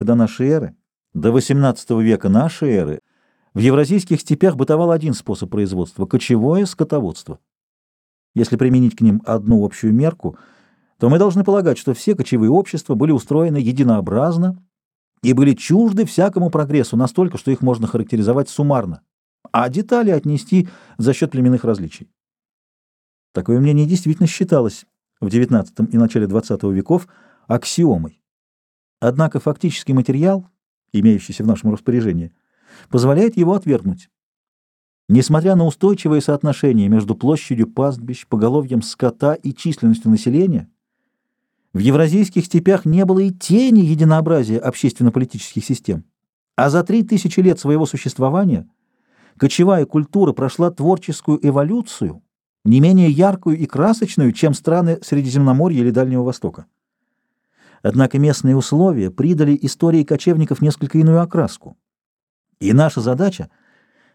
до нашей эры, до XVIII века нашей эры в евразийских степях бытовал один способ производства – кочевое скотоводство. Если применить к ним одну общую мерку, то мы должны полагать, что все кочевые общества были устроены единообразно и были чужды всякому прогрессу настолько, что их можно характеризовать суммарно, а детали отнести за счет племенных различий. Такое мнение действительно считалось в XIX и начале XX веков аксиомой. Однако фактический материал, имеющийся в нашем распоряжении, позволяет его отвергнуть. Несмотря на устойчивое соотношение между площадью пастбищ, поголовьем скота и численностью населения, в евразийских степях не было и тени единообразия общественно-политических систем. А за три тысячи лет своего существования кочевая культура прошла творческую эволюцию, не менее яркую и красочную, чем страны Средиземноморья или Дальнего Востока. Однако местные условия придали истории кочевников несколько иную окраску. И наша задача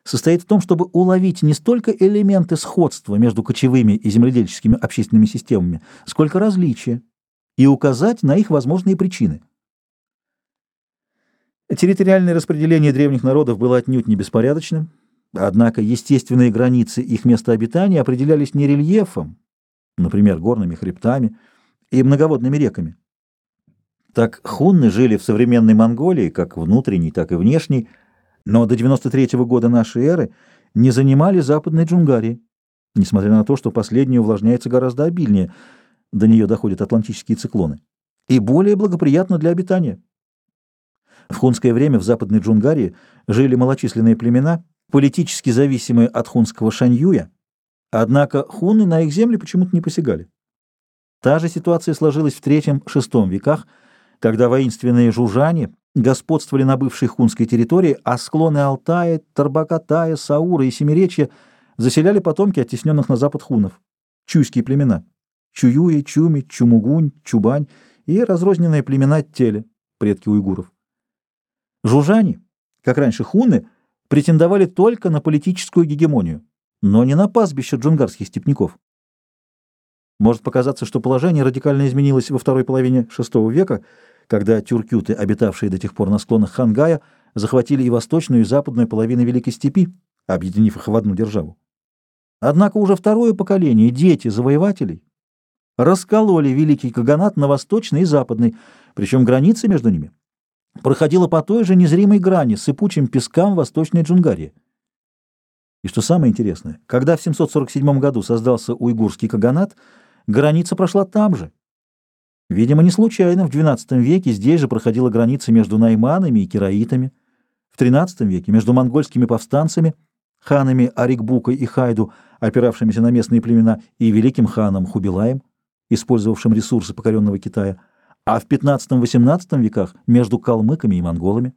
состоит в том, чтобы уловить не столько элементы сходства между кочевыми и земледельческими общественными системами, сколько различия, и указать на их возможные причины. Территориальное распределение древних народов было отнюдь не беспорядочным, однако естественные границы их места обитания определялись не рельефом, например, горными хребтами и многоводными реками. Так хунны жили в современной Монголии, как внутренней, так и внешней, но до 93 -го года нашей эры не занимали западной Джунгарии, несмотря на то, что последняя увлажняется гораздо обильнее, до нее доходят атлантические циклоны, и более благоприятно для обитания. В хунское время в западной Джунгарии жили малочисленные племена, политически зависимые от хунского Шаньюя, однако хунны на их земли почему-то не посягали. Та же ситуация сложилась в III-VI веках, когда воинственные жужжане господствовали на бывшей хунской территории, а склоны Алтая, Тарбакатая, Саура и Семиречья заселяли потомки оттесненных на запад хунов, чуйские племена, Чуюи, Чуми, Чумугунь, Чубань и разрозненные племена Теле, предки уйгуров. Жужжане, как раньше хуны, претендовали только на политическую гегемонию, но не на пастбище джунгарских степняков. Может показаться, что положение радикально изменилось во второй половине VI века, когда тюркюты, обитавшие до тех пор на склонах Хангая, захватили и восточную, и западную половины Великой Степи, объединив их в одну державу. Однако уже второе поколение, дети завоевателей, раскололи Великий Каганат на восточный и западный, причем граница между ними проходила по той же незримой грани, сыпучим пескам Восточной Джунгарии. И что самое интересное, когда в 747 году создался уйгурский Каганат, граница прошла там же. Видимо, не случайно в XII веке здесь же проходила граница между найманами и кераитами, в XIII веке между монгольскими повстанцами, ханами Арикбука и Хайду, опиравшимися на местные племена, и великим ханом Хубилаем, использовавшим ресурсы покоренного Китая, а в XV-XVIII веках между калмыками и монголами.